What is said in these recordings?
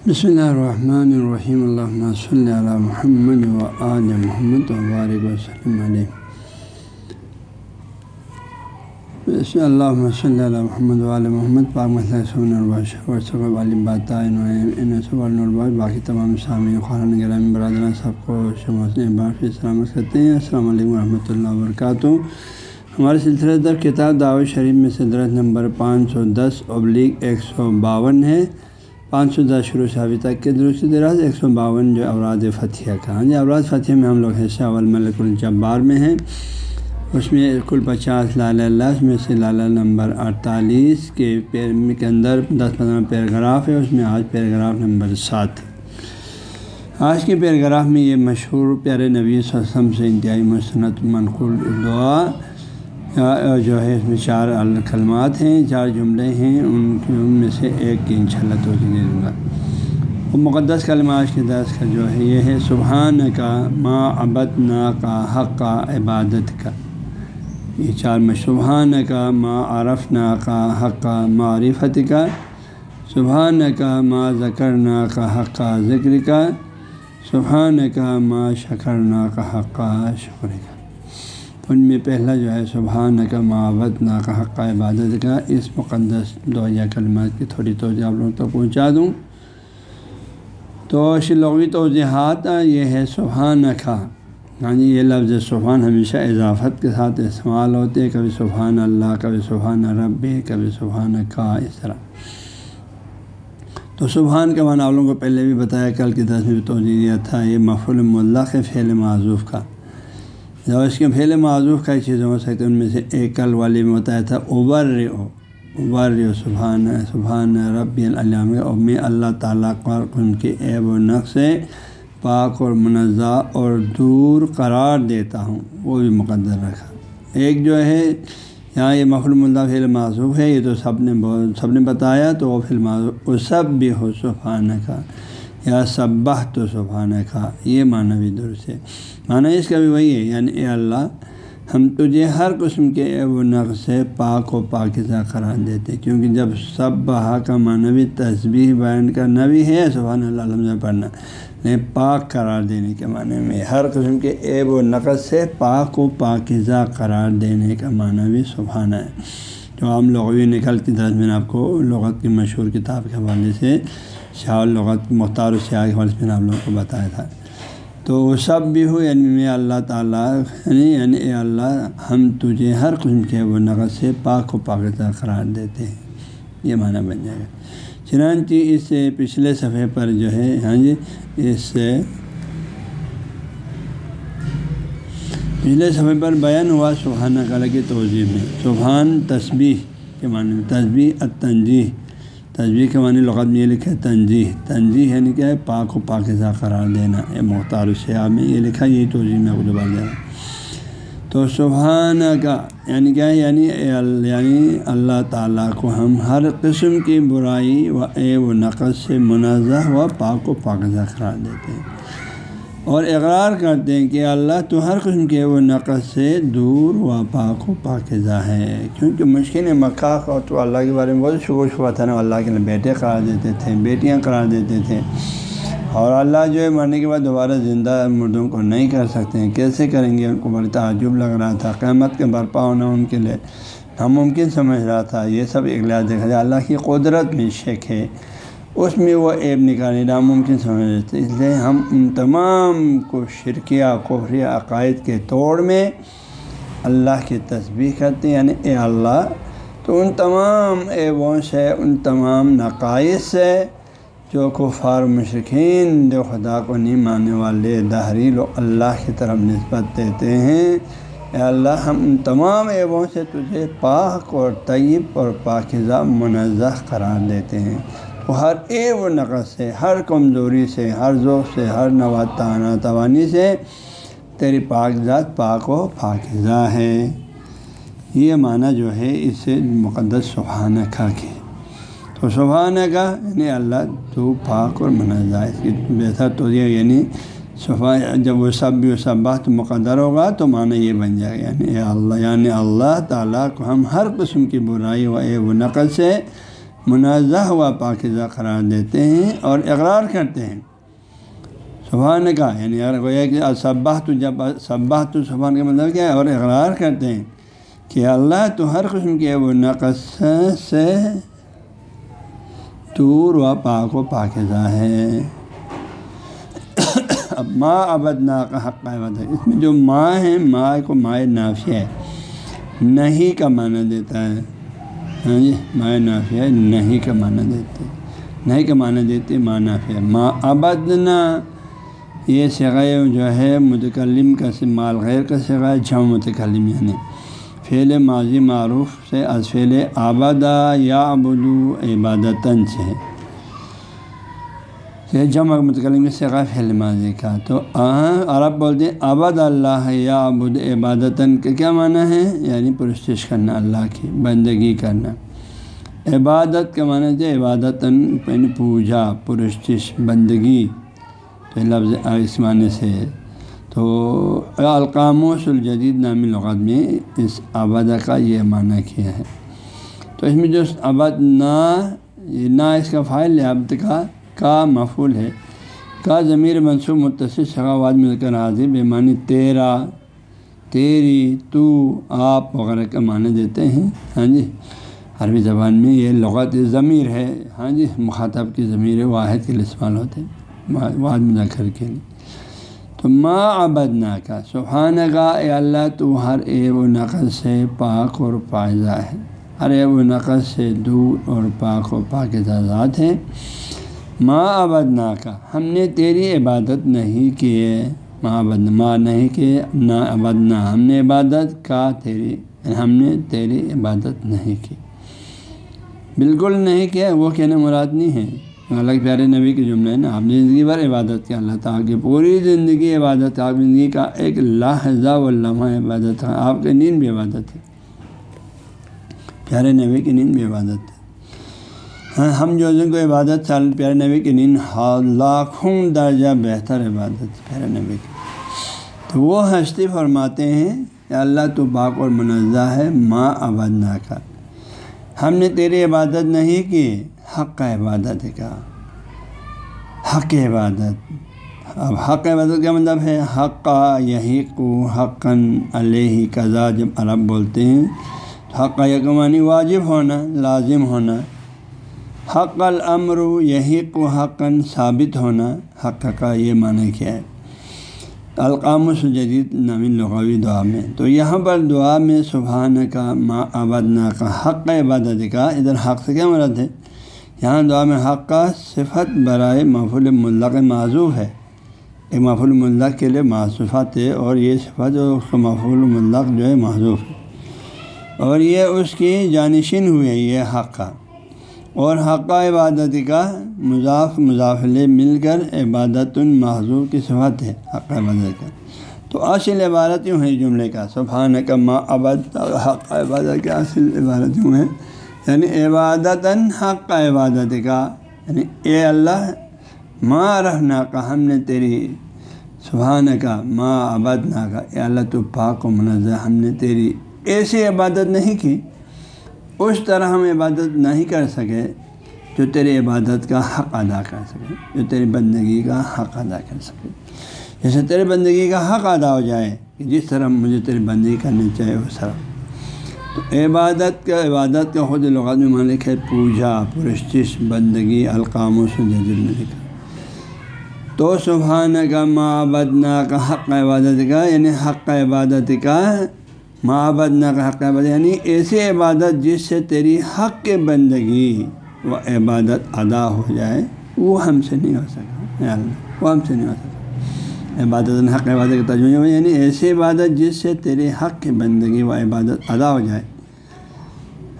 بسم اللہ الرحمن الرحیم اللہ صلی علی محمد و آل محمد وبارک وسلم علیہ بسم اللہ صلی اللہ محمد و محمد پاک مسلم علی باتائن باقی تمام سامعین خارن گرام برادران سب کو بار سلامت کرتے ہیں السلام علیکم ورحمۃ اللہ وبرکاتہ ہمارے سلسلہ در کتاب دعوت شریف میں صدرت نمبر پانچ سو دس ابلیغ ایک سو باون ہے پانچ سو دس شروع سے ابھی تک کے درست دراز ایک سو باون جو اوراد فتح کا ہاں جی اوراد فتح میں ہم لوگ حصہ اول ملک الجبار میں ہیں۔ اس میں کل پچاس لال اللہ میں سے لالہ نمبر اڑتالیس کے پیر کے اندر دس پندرہ پیراگراف ہے۔ اس میں آج پیراگراف نمبر سات۔ آج کے پیراگراف میں یہ مشہور پیارے نبی وسلم سے انتہائی مصنط منقول دعا جو ہے، اس میں چار الکلمات ہیں، چار جملے ہیں، ان کی، ان میں سے ایک کی شاء اللہ تو دوں گا۔ وہ مقدس کلمات کے درس کا جو ہے، یہ ہے سبحان کا ما ابت نا کا حق کا عبادت کا یہ چار میں سبحان کا ما عرف نا کا حق کا معرفت کا سبحان کا ما ذکر نا کا حق کا ذکر کا سبحان کا ما شکر نا کا حق کا شکر کا ان میں پہلا جو ہے سبحان کا معبت نا کا حق عبادت کا اس مقدس دو یا کلمات کی تھوڑی توجہ آپ لوگوں تک پہنچا دوں۔ تو شلغوی توجہات یہ ہے سبحان کا ہاں جی یہ لفظ سبحان ہمیشہ اضافت کے ساتھ استعمال ہوتے ہیں، کبھی سبحان اللہ، کبھی سبحان رب کبھی سبحان کا اس طرح۔ تو سبحان کا معنی آپ لوگوں کو پہلے بھی بتایا، کل کی دس میں بھی توجہ دیا تھا، یہ مفول ملق فعل معذوف کا۔ جب اس کے پھیلے معذوف کئی چیزیں ہو سکتی ان میں سے ایک کل والی میں بتایا تھا ابر او ابر سبحان سبحان رب العلام اور میں اللہ تعالیٰ قر ان کے عیب و نقص پاک اور منزہ اور دور قرار دیتا ہوں، وہ بھی مقدر رکھا۔ ایک جو ہے، یہاں یہ مخلوم اللہ فعل معذوف ہے، یہ تو سب نے سب نے بتایا تو وہ فعل معذوف وہ سب بھی ہو، سبحان کا۔ یا سبہ تو سبحانہ کا یہ معنی بھی درست ہے۔ معنی اس کا بھی وہی ہے یعنی اے اللہ، ہم تجھے ہر قسم کے اے و نقص سے پاک و پاکزہ قرار دیتے، کیونکہ جب سب بہا کا معنی بھی بیان کرنا بھی ہے، سبحان اللہ علم پڑھنا لیکن پاک قرار دینے کے معنی میں ہر قسم کے عیب و نقص سے پاک و پاکزہ قرار دینے کا معنی بھی سبحانہ ہے۔ جو عام لغوی نکل کی درج میں آپ کو لغت کی مشہور کتاب کے حوالے سے شاہ لغت مختار سیاح کے حوالے سے میں آپ لوگوں کو بتایا تھا۔ تو وہ سب بھی ہو یعنی میں، اللہ تعالیٰ یعنی یعنی اے اللہ، ہم تجھے ہر قسم کے وہ نقص سے پاک و پاکزہ قرار دیتے ہیں۔ یہ معنی بن جائے گا۔ چنانچہ اس سے پچھلے صفحے پر جو ہے ہاں جی اس سے پچھلے صفحے پر بیان ہوا سبحانہ کلا کی توضیع میں۔ سبحان تسبیح کے معنی میں تصبیح التنجیح۔ تصویر کے معنی لغت میں یہ لکھا ہے تنجیح تنجیح یعنی کیا ہے پاک و پاکزہ قرار دینا یہ مختار السیاح میں یہ لکھا یہ توجہ میں اردو دوبارہ دیا۔ تو سبحانہ کا یعنی کیا ہے یعنی یعنی اللہ تعالیٰ کو ہم ہر قسم کی برائی و اے و نقص سے منازع و پاک و پاکزہ قرار دیتے ہیں۔ اور اقرار کرتے ہیں کہ اللہ تو ہر قسم کے وہ نقص سے دور و پاک و پاکزہ ہے۔ کیونکہ مشکل مکہ کا تو اللہ کے بارے میں بہت شکر شبہ تھا نا، اللہ کے بیٹے قرار دیتے تھے، بیٹیاں قرار دیتے تھے۔ اور اللہ جو ہے مرنے کے بعد دوبارہ زندہ مردوں کو نہیں کر سکتے ہیں۔ کیسے کریں گے؟ ان کو بڑی تعجب لگ رہا تھا۔ قیامت کے برپا ہونا ان کے لیے ناممکن سمجھ رہا تھا۔ یہ سب اگلا دیکھا جائے۔ اللہ کی قدرت میں شک ہے۔ اس میں وہ ایپ نکالے ناممکن سمجھ لیتے اس لیے ہم ان تمام کو شرکیہ قفری عقائد کے توڑ میں اللہ کی تصویر کرتے ہیں۔ یعنی اے اللہ، تو ان تمام ایبوں سے، ان تمام نقائص سے جو کفار مشرقین جو خدا کو نہیں ماننے والے، دہریل و اللہ کی طرف نسبت دیتے ہیں۔ اے اللہ، ہم ان تمام ایبوں سے تجھے پاک اور طیب اور پاکزہ منزہ قرار دیتے ہیں۔ وہ ہر اے و نقص سے، ہر کمزوری سے، ہر ذوق سے، ہر نواتانہ توانی سے تیری پاک ذات پاک و پاکزہ ہے۔ یہ معنی جو ہے اس سے مقدس سبحانہ کا کے تو سبحانہ کا یعنی اللہ تو پاک اور منزہ اس کی بہتر تو یہ یعنی صفا جب وہ سب بھی سب بات مقدر ہوگا تو معنی یہ بن جائے گا۔ یعنی اللہ یعنی اللہ تعالیٰ کو ہم ہر قسم کی برائی و اے و نقل سے منازع ہوا پاکزہ قرار دیتے ہیں اور اقرار کرتے ہیں۔ سبحان کا یعنی اگر گویا کہ صبح تو جب صبح تو سبحان کا مطلب کیا ہے؟ اور اقرار کرتے ہیں کہ اللہ تو ہر قسم کے وہ نقص سے دور و پاک و پاکزہ ہے۔ اب ماں ابد نا کا حق ہے۔ اس میں جو ماں ہے، ماں کو مائع نافیہ ہے، نہیں کا معنی دیتا ہے۔ ہاں جی مائع نافیہ نہیں کا معنی دیتے۔ نہیں کا معنی دیتے، ماں نافیہ ما ابدنا یہ سگائے جو ہے، متکلم کا مال غیر کا سگائے جم متکلم یعنی۔ فعل ماضی معروف سے، از فعل آبادہ یا ابدو عبادتاً سے۔ یہ جمع متکلم سے فعل ماضی کا۔ تو عرب بولتے ہیں آباد اللہ یا ابود عبادتاً کا کیا معنی ہے؟ یعنی پرستش کرنا، اللہ کی بندگی کرنا۔ عبادت کا معنی ہے عبادتاً یعنی پوجا، پرستش، بندگی۔ تو لفظ اس معنی سے تو القاموس الجدید نامی لغت میں اس آبادہ کا یہ معنی کیا ہے۔ تو اس میں جو آباد نا نہ اس کا فائل ہے ابد کا کا مفول ہے۔ کا ضمیر منصوب متصر شغاواد مل کر حاضر بے معنی تیرا، تیری، تو، آپ وغیرہ کا معنی دیتے ہیں۔ ہاں جی عربی زبان میں یہ لغت ضمیر ہے۔ ہاں جی مخاطب کی ضمیر واحد کے لیے استعمال ہوتے ہیں واحد مذکر کے لیے۔ تو ما ابدنا کا سبحانہ کا اے اللہ، تو ہر اے و نقل سے پاک اور پائزہ ہے۔ ہر اے و نقل سے دور اور پاک و پاک ذات ہے۔ ماں ابدنا کا ہم نے تیری عبادت نہیں کیے ماں ابد ماں نہیں کیے نہ ابدنا ہم نے عبادت کا تیری، ہم نے تیری عبادت نہیں کی۔ بالکل نہیں کیا، وہ کہنا مراد نہیں ہے۔ الگ پیارے نبی کے جملے نا آپ نے زندگی بھر عبادت کیا اللہ تعالیٰ کی پوری زندگی عبادت آپ زندگی کا ایک لحظہ و لمحہ عبادت ہے۔ آپ کی نیند بھی عبادت ہے۔ پیارے نبی کی نیند بھی عبادت ہاں، ہم جو جن کو عبادت چال، پیارے نبی کی نیند لاکھوں درجہ بہتر عبادت، پیارے نبی کی۔ تو وہ ہستی فرماتے ہیں کہ اللہ تو پاک اور منزہ ہے ماں عبد نہ کا ہم نے تیری عبادت نہیں کی، حق عبادت کا حق عبادت۔ اب حق عبادت کا مطلب ہے؟ حق یہی کو حقاً علیہ قضا جب عرب بولتے ہیں حق یکمانی واجب ہونا، لازم ہونا۔ حق الامر یہی کو حقاً ثابت ہونا حق کا یہ معنی کیا ہے۔ القام و جدید نامی لغوی دعا میں۔ تو یہاں پر دعا میں سبحان کا ما عبادنا کا حق عبادت کا ادھر حق سے کیا مرد ہے؟ یہاں دعا میں حق کا صفت برائے محفول ملق معذوف ہے۔ ایک محفول ملق کے لیے معصوفات ہے اور یہ صفت جو اس کا محفول ملق جو ہے معذوف ہے۔ اور یہ اس کی جانشین ہوئی ہے، یہ حق کا اور حق عبادت کا مضاف مضافل مل کر عبادت المحضوب کی صفت ہے، حق عبادت کا۔ تو اصل عبادت یوں ہے جملے کا سبحان کا ما عبد حق عبادت کا اصل عبادت یوں ہے۔ یعنی عبادت حق عبادت کا یعنی اے اللہ ماں رہنا کا ہم نے تیری سبحان کا ماں عبد نہ کا اے اللہ تو پاک و منظر ہم نے تیری ایسی عبادت نہیں کی اس طرح ہم عبادت نہیں کر سکے جو تیری عبادت کا حق ادا کر سکے، جو تیری بندگی کا حق ادا کر سکے۔ جیسے تیری بندگی کا حق ادا ہو جائے کہ جس طرح مجھے تیری بندگی کرنی چاہیے اس طرح تو عبادت کا عبادت کا خود لغات میں مالک ہے پوجا پرشتش بندگی، القام و میں لکھا۔ تو سبحان کا معبدنا کا حق عبادت کا یعنی حق عبادت کا محبت نہ حق عبادت یعنی ایسی عبادت جس سے تیری حق کے بندگی و عبادت ادا ہو جائے، وہ ہم سے نہیں ہو سکا وہ ہم سے نہیں ہو سکا عبادت حق عبادت کا تجمہ یعنی ایسی عبادت جس سے تیری حق کی بندگی و عبادت ادا ہو جائے۔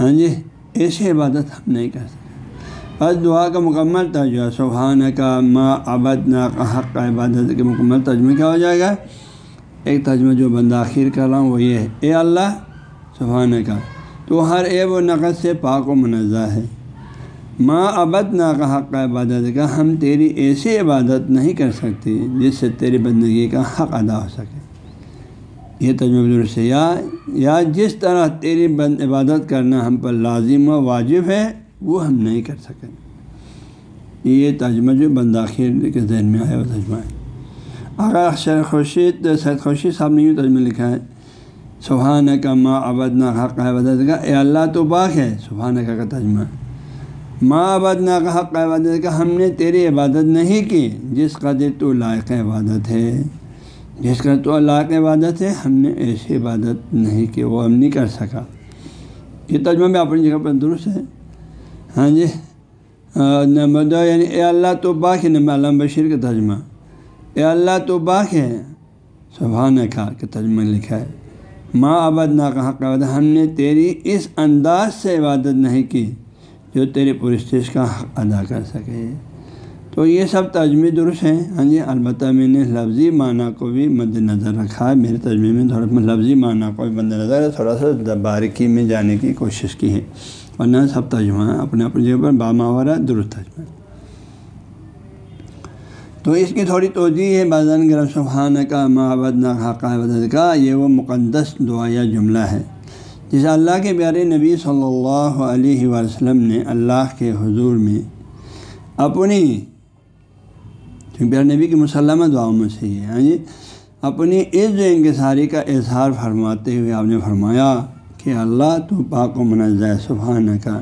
ہاں جی ایسی عبادت ہم نہیں کر سکتے۔ بس دعا کا مکمل ترجمہ سبحانہ کا ما عبد نہ کا حق عبادت کے مکمل ترجمہ کیا ہو جائے گا؟ ایک ترجمہ جو بندہ آخر کر رہا ہوں وہ یہ ہے، اے اللہ سبحانہ کا تو ہر اے و نقد سے پاک و منزہ ہے۔ ماں ابد نا کا حق عبادت کا ہم تیری ایسی عبادت نہیں کر سکتے جس سے تیری بندگی کا حق ادا ہو سکے۔ یہ تجمہ درست ہے یا یا جس طرح تیری بند عبادت کرنا ہم پر لازم و واجب ہے، وہ ہم نہیں کر سکیں یہ ترجمہ جو بنداخیر کے ذہن میں آیا، وہ ترجمہ ہے۔ اگر اکثر خورشید سید خورشید صاحب نے یوں ترجمہ لکھا ہے سبحان کا ماں ابد نہ حق عبادت کا اے اللہ تو باغ ہے سبحان کا کا ترجمہ ماں ابد نہ کا حق عبادت کا ہم نے تیری عبادت نہیں کی جس قدر تو لائق عبادت ہے جس کا تو لائق عبادت ہے ہم نے ایسی عبادت نہیں کی وہ ہم نہیں کر سکا یہ ترجمہ بھی اپنی جگہ پر درست ہے ہاں جی نمبر دو یعنی اے اللہ تو باغ ہے نمبر علام بشیر کا ترجمہ اے اللہ تو باغ ہے۔ سبحان کا کہ ترجمہ لکھا ہے۔ ماں آباد نا کہا عبادت ہم نے تیری اس انداز سے عبادت نہیں کی جو تیری پرستش کا حق ادا کر سکے۔ تو یہ سب ترجمے درست ہیں۔ ہاں جی البتہ میں نے لفظی معنی کو بھی مد نظر رکھا ہے۔ میرے ترجمے میں تھوڑا لفظی معنی کو بھی مد نظر تھوڑا سا باریکی میں جانے کی کوشش کی ہے۔ ورنہ سب ترجمہ اپنے اپنی جگہ پر باماورہ درست ترجمہ تو اس کی تھوڑی توجہ ہے بازن گرم سبحان کا محبت نہ حقاعت کا یہ وہ مقدس دعا یا جملہ ہے۔ جسے اللہ کے پیارے نبی صلی اللہ علیہ وسلم نے اللہ کے حضور میں اپنی پیارے نبی کی مسلمہ دعاؤں میں سے یہ ہاں جی؟ اپنی اس جو انکساری کا اظہار فرماتے ہوئے آپ نے فرمایا کہ اللہ تو پاک و منزہ سبحان کا۔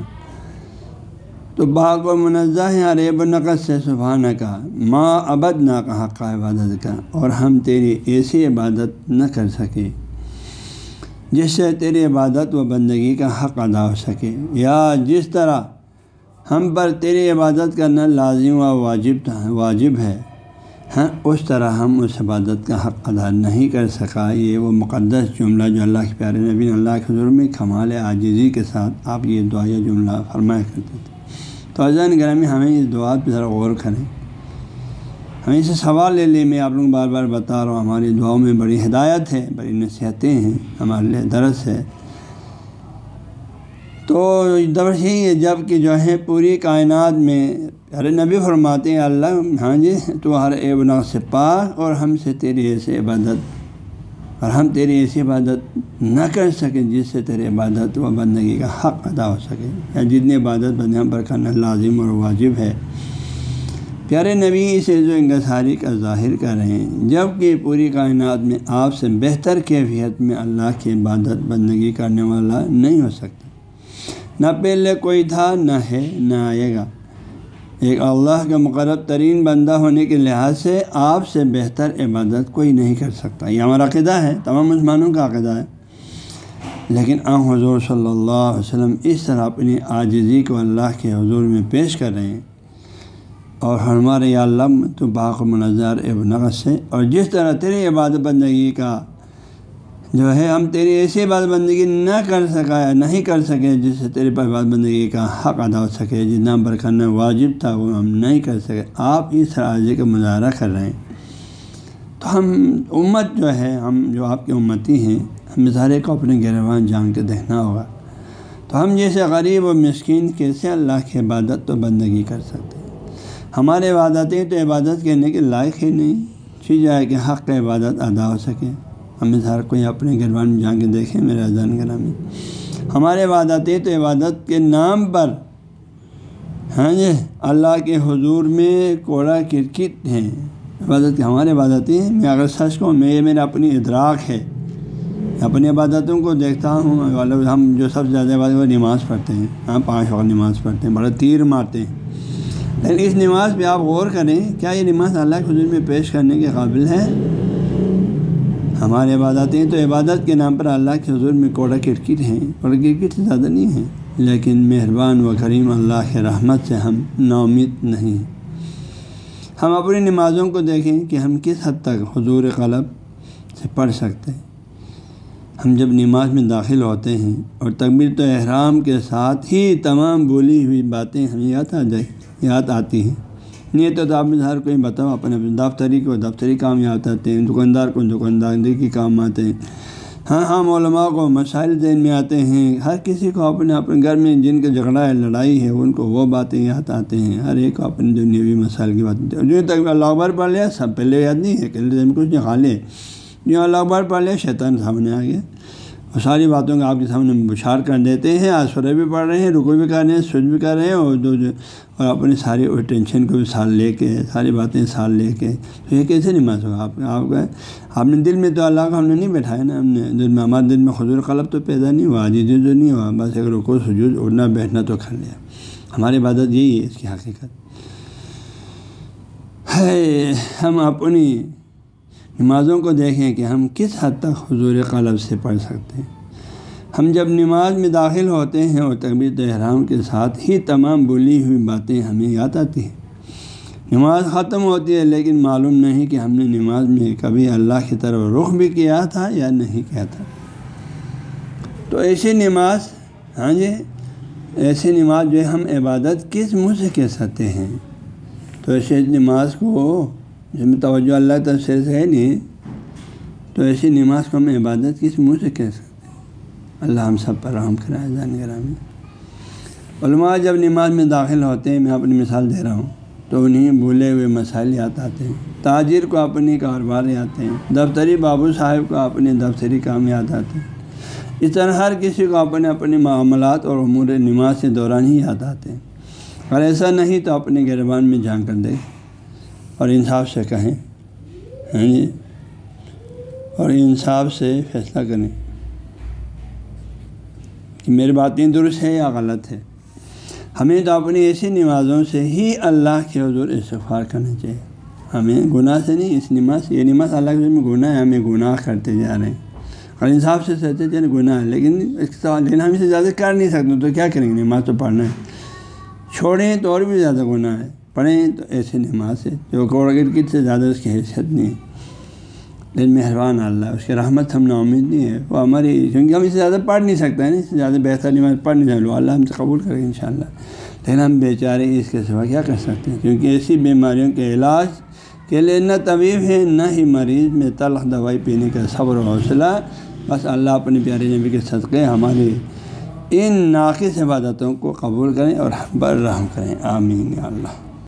تو باغ و منزہ ہے ریب نقص سے سبحانہ کا ماں ابد نہ کا حق عبادت کا، اور ہم تیری ایسی عبادت نہ کر سکے۔ جس سے تیری عبادت و بندگی کا حق ادا ہو سکے۔ یا جس طرح ہم پر تیری عبادت کرنا لازم و واجب تھا، واجب ہے ہاں اس طرح ہم اس عبادت کا حق ادا نہیں کر سکا۔ یہ وہ مقدس جملہ جو اللہ کے پیارے نبی اللہ کے حضور میں کمال عاجزی کے ساتھ آپ یہ دعا جملہ فرمایا کرتے تھے۔ تو اذان گرامی ہمیں اس دعا پہ ذرا غور کریں۔ ہمیں اسے سوال لے لیں، میں آپ لوگ بار بار بتا رہا ہوں، ہماری دعاؤں میں بڑی ہدایت ہے، بڑی نصیحتیں ہیں، ہمارے لیے درس ہے۔ تو درس ہی ہے، جبکہ جو ہے پوری کائنات میں ارے نبی فرماتے ہیں، اللہ ہاں جی تو ہر اے سے پاک اور ہم سے تیری ایسے عبادت۔ اور ہم تیری ایسی عبادت نہ کر سکیں جس سے تیری عبادت و بندگی کا حق ادا ہو سکے۔ یا جتنی عبادت بندیاں پر کرنا لازم اور واجب ہے۔ پیارے نبی سے جو انگساری کا ظاہر کر رہے ہیں جبکہ پوری کائنات میں آپ سے بہتر کیفیت میں اللہ کی عبادت بندگی کرنے والا نہیں ہو سکتا۔ نہ پہلے کوئی تھا، نہ ہے، نہ آئے گا۔ ایک اللہ کا مقرب ترین بندہ ہونے کے لحاظ سے آپ سے بہتر عبادت کوئی نہیں کر سکتا۔ یہ ہمارا عقیدہ ہے، تمام مسلمانوں کا عقیدہ ہے۔ لیکن آم حضور صلی اللہ علیہ وسلم اس طرح اپنی عاجزی کو اللہ کے حضور میں پیش کر رہے ہیں۔ اور ہمارے اللہ، تو باق منظر اب نقص سے۔ اور جس طرح تیری عبادت بندگی کا جو ہے، ہم تیری ایسی بات بندگی نہ کر سکا، نہیں کر سکے جس سے تیری پر بات بندگی کا حق ادا ہو سکے جتنا برکھنا واجب تھا، وہ ہم نہیں کر سکے۔ آپ اس راضی کا مظاہرہ کر رہے ہیں۔ تو ہم امت جو ہے، ہم جو آپ کی امتی ہیں، ہم سارے کو اپنے گروان جان کے دیکھنا ہوگا۔ تو ہم جیسے غریب و مسکین، کیسے اللہ کی عبادت تو بندگی کر سکتے ہیں؟ ہمارے عبادتیں تو عبادت کرنے کے لائق ہی نہیں۔ چیز جائے کہ حق عبادت ادا ہو سکے۔ ہمیں ہر کوئی اپنے گھروان میں جا کے دیکھیں میرے اذان گرامی۔ ہمارے عبادتیں تو عبادت کے نام پر۔ ہاں جی اللہ کے حضور میں کوڑا کرکٹ ہیں عبادت کی ہمارے عبادتیں ہیں۔ میں اگر سچ کو میں میرا اپنی ادراک ہے۔ اپنی عبادتوں کو دیکھتا ہوں۔ ہم جو سب سے زیادہ عبادت، وہ نماز پڑھتے ہیں۔ ہاں پانچ وقت نماز پڑھتے ہیں، بڑا تیر مارتے ہیں۔ لیکن اس نماز پہ آپ غور کریں، کیا یہ نماز اللہ کے حضور میں پیش کرنے کے قابل ہے؟ ہماری عبادتیں تو عبادت کے نام پر اللہ کے حضور میں کوڑا کرکٹ ہیں کوڑا کرکٹ سے زیادہ نہیں ہیں۔ لیکن مہربان و کریم اللہ کے رحمت سے ہم نامد نہیں ہم اپنی نمازوں کو دیکھیں کہ ہم کس حد تک حضور قلب سے پڑھ سکتے ہیں۔ ہم جب نماز میں داخل ہوتے ہیں اور تقبیر تو احرام کے ساتھ ہی تمام بولی ہوئی باتیں ہمیں یاد آ جائیں یاد آتی ہیں۔ نہیں تو آپ میں ہر کوئی بتاؤ، اپنے اپنے دفتری کو، دفتری کام یاد آتے ہیں، دکاندار کو، دکانداری کے کام آتے ہیں۔ ہاں ہاں علماء کو مسائل ذہن میں آتے ہیں۔ ہر کسی کو اپنے اپنے گھر میں جن کے جھگڑا ہے، لڑائی ہے، ان کو وہ باتیں یاد آتے ہیں۔ ہر ایک کو اپنے دنیاوی مسائل کی بات۔ جو تک اللہ اکبر پڑھ لیا، سب پہلے یاد نہیں ہے کہ کچھ نہیں کھا لے جو اللہ اکبر پڑھ لیا، شیطان سامنے آ گیا۔ وہ ساری باتوں کا آپ کے سامنے بشار کر دیتے ہیں، آج بھی پڑھ رہے ہیں رکو بھی کر رہے ہیں سوچ بھی کر رہے ہیں اور دو اور اپنی ساری ٹینشن کو بھی سال لے کے، ساری باتیں سال لے کے۔ تو یہ کیسے نماز ہوگا؟ آپ آپ کا، آپ نے دل میں تو اللہ کو ہم نے نہیں بیٹھایا نا، ہم نے دل میں، ہمارے دل میں خزور قلب تو پیدا نہیں ہوا عجیز جو نہیں ہوا، بس ایک رکو سجود اڑنا بیٹھنا تو کر لیا۔ ہماری عبادت یہی ہے اس کی حقیقت۔ ہے ہم اپنی نمازوں کو دیکھیں کہ ہم کس حد تک حضور قلب سے پڑھ سکتے ہیں۔ ہم جب نماز میں داخل ہوتے ہیں اور طبیعت احرام کے ساتھ ہی تمام بولی ہوئی باتیں ہمیں یاد آتی ہیں۔ نماز ختم ہوتی ہے لیکن معلوم نہیں کہ ہم نے نماز میں کبھی اللہ کی طرف رخ بھی کیا تھا یا نہیں کیا تھا۔ تو ایسی نماز ہاں جی ایسی نماز جو ہم عبادت کس منہ سے کہہ سکتے ہیں؟ تو ایسے نماز کو جس میں توجہ اللہ تفصیل سے ہے نہیں، تو ایسی نماز کو ہم عبادت کس منہ سے کہہ سکتے ہیں۔ اللہ ہم سب پر رحم کرائے جان گرامی۔ علماء جب نماز میں داخل ہوتے ہیں، میں اپنی مثال دے رہا ہوں، تو انہیں بھولے ہوئے مسائل یاد آتے ہیں۔ تاجر کو اپنی کاروبار آتے ہیں، دفتری بابو صاحب کو اپنے دفتری کام یاد آتے ہیں۔ اس طرح ہر کسی کو اپنے اپنے معاملات اور امور نماز کے دوران ہی یاد آتے ہیں۔ اگر ایسا نہیں تو اپنے گربان میں جان کر دے اور انصاف سے کہیں ہاں جی؟ اور انصاف سے فیصلہ کریں۔ کہ میری باتیں درست ہے یا غلط ہے؟ ہمیں تو اپنی ایسی نمازوں سے ہی اللہ کے حضور استغفار کرنا چاہیے۔ ہمیں گناہ سے نہیں، اس نماز، یہ نماز اللہ کے میں گناہ ہے، ہمیں گناہ کرتے جا رہے ہیں۔ اور انصاف سے سہتے چلے گناہ ہے لیکن اس کے سوال لیکن ہم اسے زیادہ کر نہیں سکتے، تو کیا کریں گے؟ نماز تو پڑھنا ہے۔ چھوڑیں تو اور بھی زیادہ گناہ ہے۔ پڑھیں تو ایسے نماز ہے جو کوڑ گرکٹ سے زیادہ اس کی حیثیت نہیں ہے۔ لیکن مہربان اللہ، اس کی رحمت ہم نا امید نہیں ہے۔ وہ ہماری کیونکہ ہم اسے زیادہ پڑھ نہیں سکتے ہیں اس سے زیادہ بہتر نماز پڑھ نہیں سکتے۔ اللہ ہم سے قبول کریں ان شاء اللہ لیکن ہم بیچارے اس کے سوا کیا کر سکتے ہیں؟ کیونکہ ایسی بیماریوں کے علاج کے لیے نہ طبیب ہے، نہ ہی مریض میں تلخ دوائی پینے کا صبر و حوصلہ۔ بس اللہ اپنے پیارے نبی کے صدقے ہمارے ان ناقص عبادتوں کو قبول کریں اور بر رحم کریں۔ آمین اللہ۔